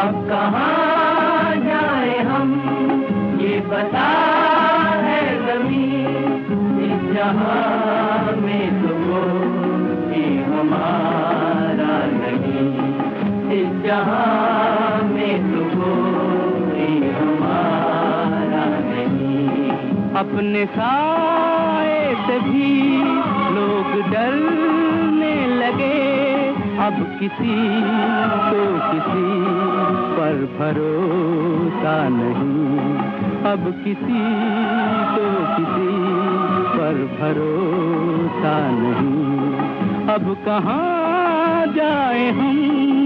अब कहाँ जाए हम? ये बता है ज़मीन, इस जहाँ में तो भी हमारा नहीं। इस जहाँ में तो भी हमारा नहीं। अपने साए से भी लोग डर अब किसी को किसी पर भरोसा नहीं। अब किसी को किसी पर भरोसा नहीं। अब कहाँ जाए हम?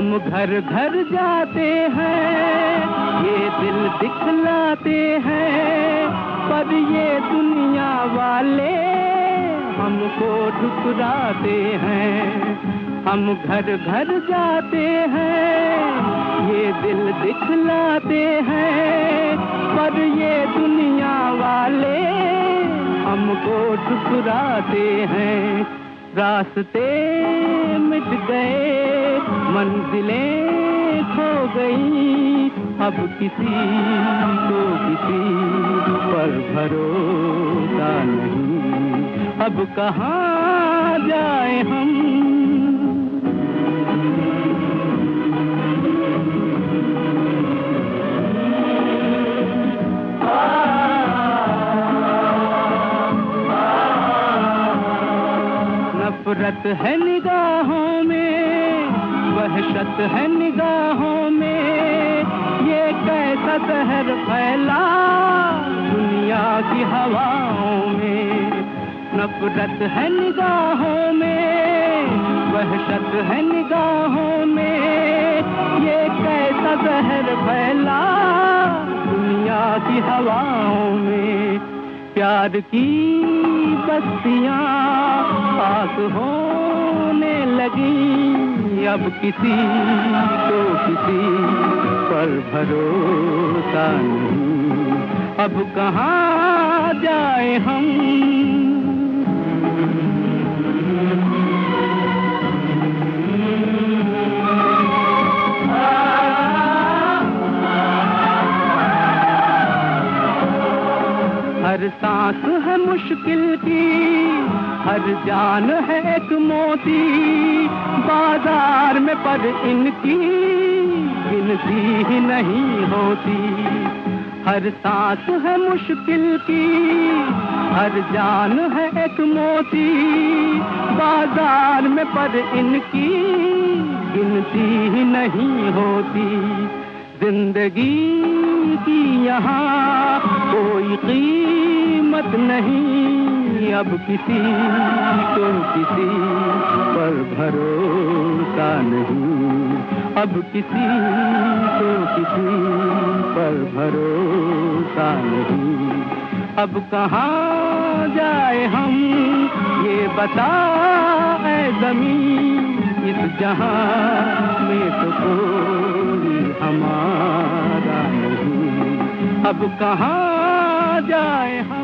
हम घर घर जाते हैं, ये दिल दिखलाते हैं। पर ये दुनिया वाले हमको ठुकराते हैं। हम घर घर जाते हैं, ये दिल दिखलाते हैं। पर ये दुनिया वाले हमको ठुकराते हैं। रास्ते मिट गए, मंजिलें खो गई। अब किसी को किसी पर भरोसा नहीं। अब कहाँ जाए हम? नफरत है निगाहों में, वहशत है निगाहों में। ये कैसा जहर फैला दुनिया की हवाओं में? नफरत है निगाहों में, वहशत है निगाहों में। ये कैसा जहर फैला दुनिया की हवाओं में? प्यार की बस्तियाँ पास होने लगी अब किसी को किसी पर भरोसा नहीं। अब कहाँ जाए हम? हर सांस है मुश्किल की, हर जान है एक मोती। बाज़ार में पर इनकी गिनती ही नहीं होती। हर सांस है मुश्किल की, हर जान है एक मोती। बाज़ार में पर इनकी गिनती ही नहीं होती। ज़िंदगी की यहाँ कोई कीमत नहीं। अब किसी को किसी पर भरोसा नहीं। अब किसी को किसी पर भरोसा नहीं। अब कहाँ जाए हम, ये बता ज़मीन। इस जहाँ में तो कोई हमारा नहीं। अब कहाँ जाए हम?